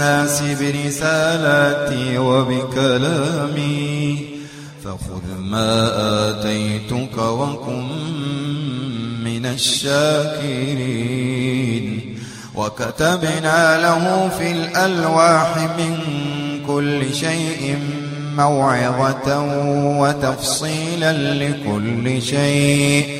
الناس برسالاتي وبكلامي فخذ ما آتيتك وكن من الشاكرين. وكتبنا له في الألواح من كل شيء موعظة وتفصيلا لكل شيء.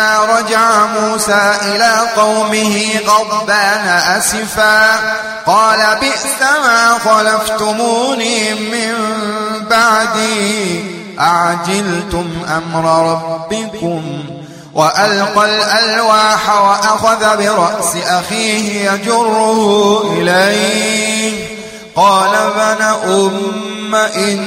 رجع موسى إلى قومه غضبان أسفا قال بئس ما خلفتموني من بعدي أعجلتم أمر ربكم؟ وألقى الألواح وأخذ برأس أخيه يجره إليه قال بن أم إن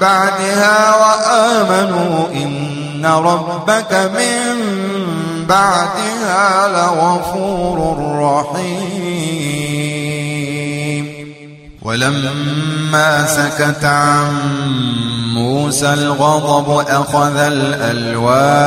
بعدها وآمنوا إن ربك من بعدها لغفور رحيم. ولما سكت عن موسى الغضب أخذ الألواح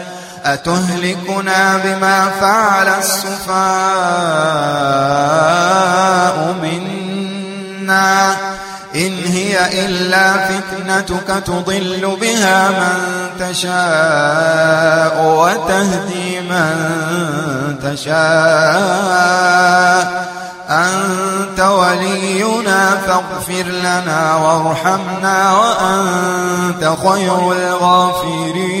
أتهلكنا بما فعل السفاء منا إن هي إلا فتنتك تضل بها من تشاء وتهدي من تشاء. أنت ولينا فاغفر لنا وارحمنا وأنت خير الغافرين.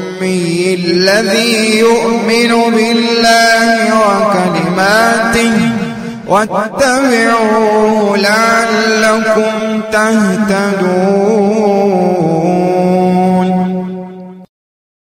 الذي يؤمن بالله وكلماته واتبعوه لعلكم تهتدون.